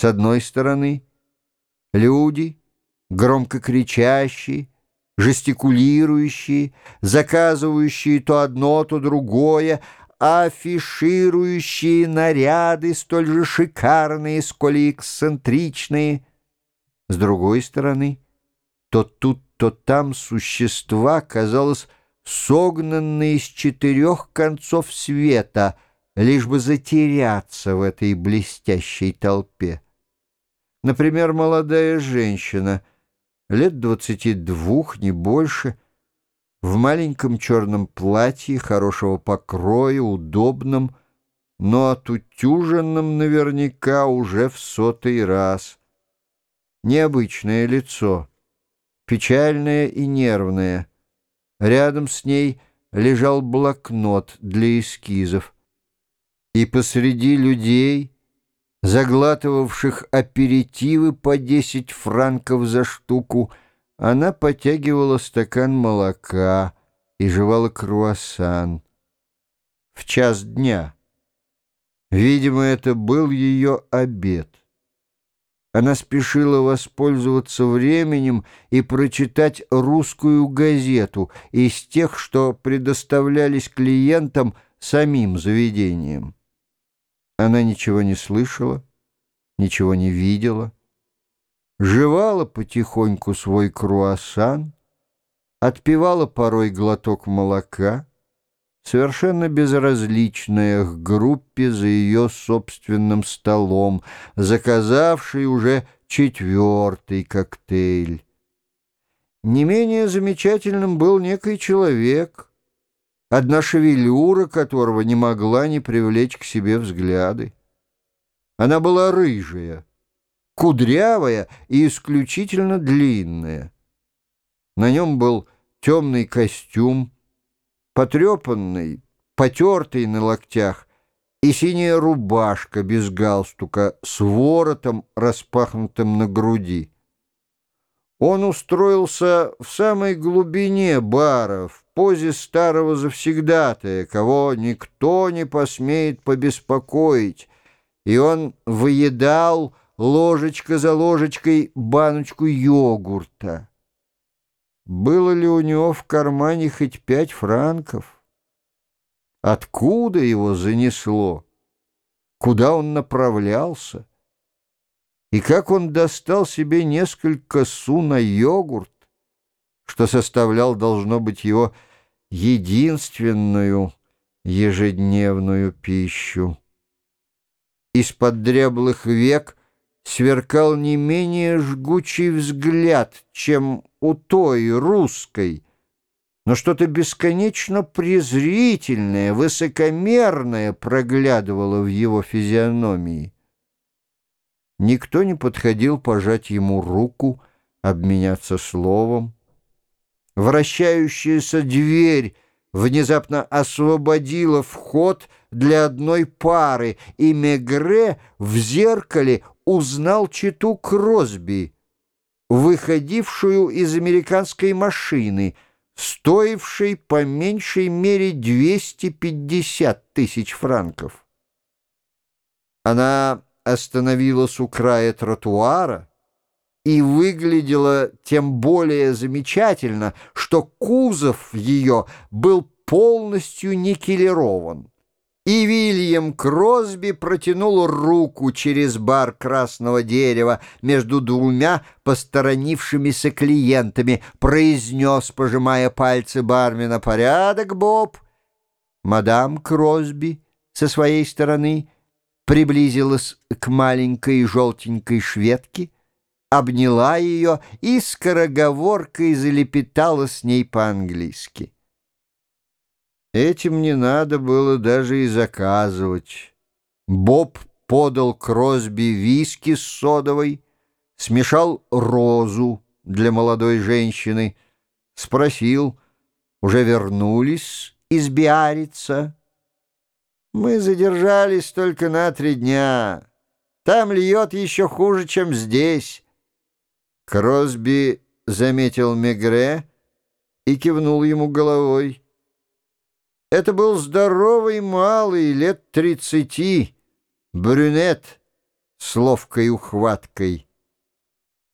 С одной стороны, люди, громко кричащие, жестикулирующие, заказывающие то одно, то другое, афиширующие наряды, столь же шикарные, сколь и эксцентричные. С другой стороны, то тут, то там существа, казалось, согнанные из четырех концов света, лишь бы затеряться в этой блестящей толпе. Например, молодая женщина, лет двадцати двух, не больше, в маленьком черном платье хорошего покроя, удобном, но отутюженном наверняка уже в сотый раз. Необычное лицо, печальное и нервное. Рядом с ней лежал блокнот для эскизов. И посреди людей заглатывавших аперитивы по 10 франков за штуку, она потягивала стакан молока и жевала круассан. В час дня. Видимо, это был ее обед. Она спешила воспользоваться временем и прочитать русскую газету из тех, что предоставлялись клиентам самим заведением. Она ничего не слышала, ничего не видела, жевала потихоньку свой круассан, отпивала порой глоток молока, совершенно безразличная к группе за ее собственным столом, заказавшей уже четвертый коктейль. Не менее замечательным был некий человек — одна шевелюра которого не могла не привлечь к себе взгляды. Она была рыжая, кудрявая и исключительно длинная. На нем был темный костюм, потрепанный, потертый на локтях, и синяя рубашка без галстука с воротом, распахнутым на груди. Он устроился в самой глубине бара, в позе старого завсегдатая, кого никто не посмеет побеспокоить, и он выедал ложечка за ложечкой баночку йогурта. Было ли у него в кармане хоть пять франков? Откуда его занесло? Куда он направлялся? И как он достал себе несколько су на йогурт, что составлял, должно быть, его единственную ежедневную пищу. Из-под дряблых век сверкал не менее жгучий взгляд, чем у той русской, но что-то бесконечно презрительное, высокомерное проглядывало в его физиономии. Никто не подходил пожать ему руку, обменяться словом. Вращающаяся дверь внезапно освободила вход для одной пары, и Мегре в зеркале узнал читу Кросби, выходившую из американской машины, стоившей по меньшей мере 250 тысяч франков. Она остановилась у края тротуара и выглядела тем более замечательно, что кузов ее был полностью никелирован. И Вильям Кросби протянул руку через бар красного дерева между двумя посторонившимися клиентами, произнес, пожимая пальцы бармена, «Порядок, Боб!» Мадам Кросби со своей стороны — приблизилась к маленькой желтенькой шведке, обняла ее и скороговоркой залепетала с ней по-английски. Этим не надо было даже и заказывать. Боб подал Кросби виски с содовой, смешал розу для молодой женщины, спросил, уже вернулись из Биарица? Мы задержались только на три дня. Там льет еще хуже, чем здесь. Кросби заметил Мегре и кивнул ему головой. Это был здоровый малый, лет тридцати, брюнет, с ловкой ухваткой.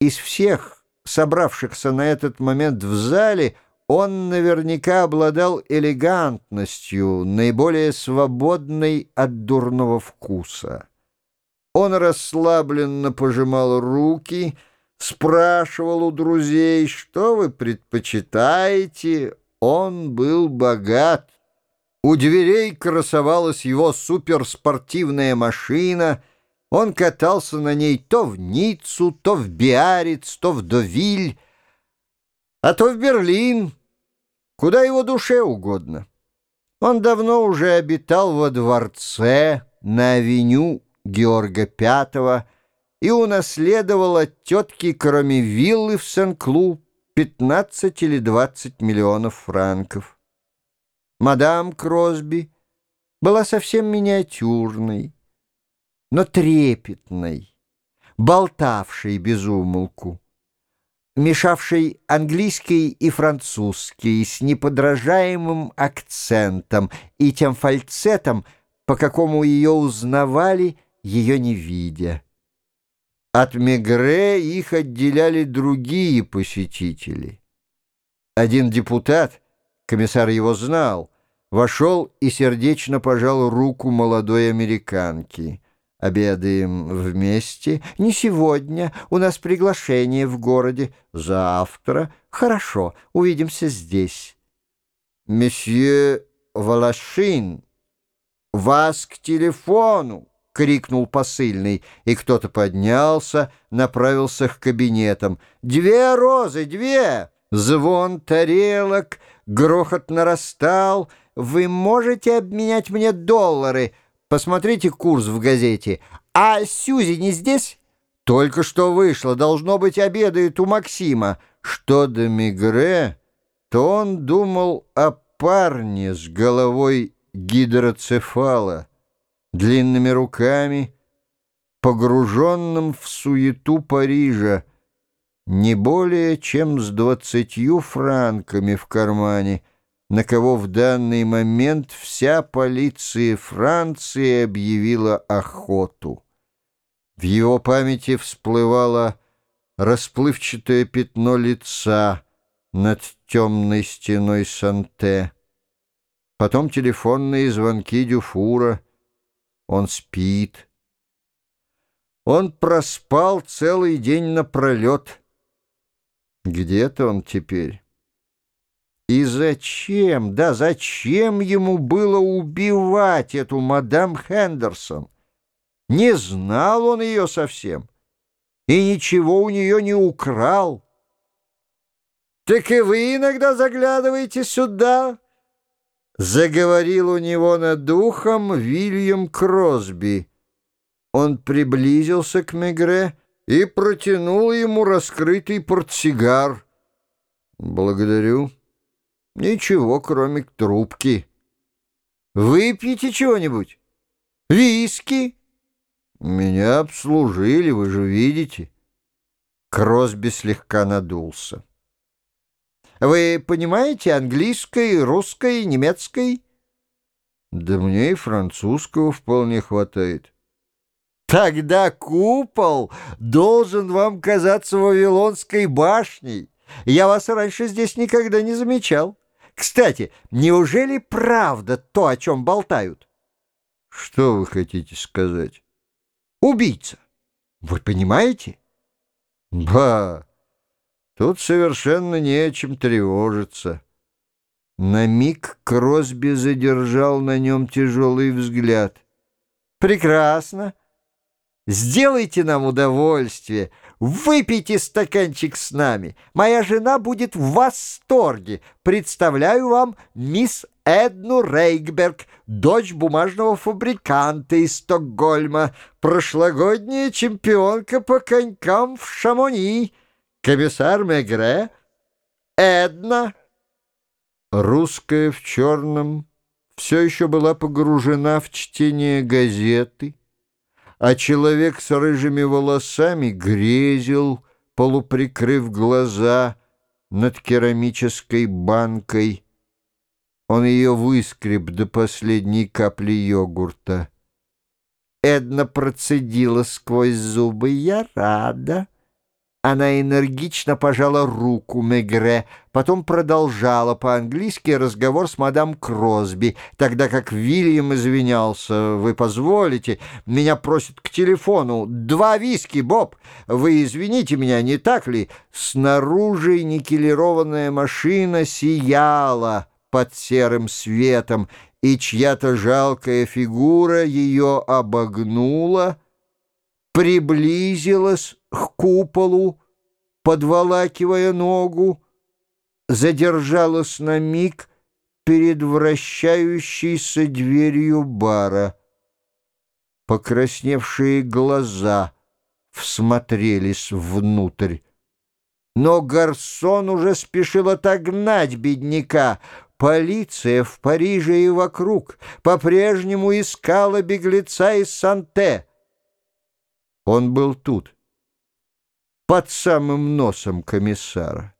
Из всех, собравшихся на этот момент в зале, он наверняка обладал элегантностью, наиболее свободной от дурного вкуса. Он расслабленно пожимал руки, спрашивал у друзей, что вы предпочитаете. Он был богат. У дверей красовалась его суперспортивная машина. Он катался на ней то в Ниццу, то в Биарриц, то в Довиль, а то в Берлин, куда его душе угодно. Он давно уже обитал во дворце на авеню Георга V и унаследовал от тетки, кроме виллы в Сен-Клу, 15 или 20 миллионов франков. Мадам Кросби была совсем миниатюрной, но трепетной, болтавшей без умолку, мешавшей английский и французский с неподражаемым акцентом и тем фальцетом, по какому ее узнавали, ее не видя. От Мегре их отделяли другие посетители. Один депутат, комиссар его знал, вошел и сердечно пожал руку молодой американки. Обедаем вместе. Не сегодня. У нас приглашение в городе. Завтра. Хорошо. Увидимся здесь. Месье Валашин, вас к телефону. — крикнул посыльный, и кто-то поднялся, направился к кабинетам. «Две розы, две!» Звон тарелок, грохот нарастал. «Вы можете обменять мне доллары?» Посмотрите курс в газете. «А Сюзи не здесь?» «Только что вышло. Должно быть, обедает у Максима». Что до Мигре, то он думал о парне с головой гидроцефала длинными руками, погруженным в суету Парижа, не более чем с двадцатью франками в кармане, на кого в данный момент вся полиция Франции объявила охоту. В его памяти всплывало расплывчатое пятно лица над темной стеной Санте, потом телефонные звонки Дюфура — он спит. Он проспал целый день напролет. Где-то он теперь. И зачем, да зачем ему было убивать эту мадам Хендерсон? Не знал он ее совсем и ничего у нее не украл. «Так и вы иногда заглядываете сюда?» Заговорил у него над духом Вильям Кросби. Он приблизился к Мегре и протянул ему раскрытый портсигар. «Благодарю. Ничего, кроме трубки. Выпьете чего-нибудь? Виски?» «Меня обслужили, вы же видите». Кросби слегка надулся. Вы понимаете английской, русской, немецкой? Да мне и французского вполне хватает. Тогда купол должен вам казаться Вавилонской башней. Я вас раньше здесь никогда не замечал. Кстати, неужели правда то, о чем болтают? Что вы хотите сказать? Убийца. Вы понимаете? Ба! Тут совершенно не о чем тревожиться. На миг Кросби задержал на нем тяжелый взгляд. «Прекрасно. Сделайте нам удовольствие. Выпейте стаканчик с нами. Моя жена будет в восторге. Представляю вам мисс Эдну Рейкберг, дочь бумажного фабриканта из Стокгольма, прошлогодняя чемпионка по конькам в Шамони» комиссар Мегре, Эдна. Русская в черном все еще была погружена в чтение газеты, а человек с рыжими волосами грезил, полуприкрыв глаза над керамической банкой. Он ее выскреб до последней капли йогурта. Эдна процедила сквозь зубы. «Я рада». Она энергично пожала руку Мегре, потом продолжала по-английски разговор с мадам Кросби, тогда как Вильям извинялся. «Вы позволите? Меня просят к телефону. Два виски, Боб! Вы извините меня, не так ли?» Снаружи никелированная машина сияла под серым светом, и чья-то жалкая фигура ее обогнула, приблизилась к куполу, подволакивая ногу, задержалась на миг перед вращающейся дверью бара. Покрасневшие глаза всмотрелись внутрь. Но гарсон уже спешил отогнать бедняка. Полиция в Париже и вокруг по-прежнему искала беглеца из Санте. Он был тут, под самым носом комиссара.